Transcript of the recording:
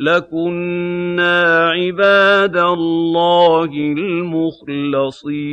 لَكُنَّا عِبَادَ اللَّهِ الْمُخْلَصِينَ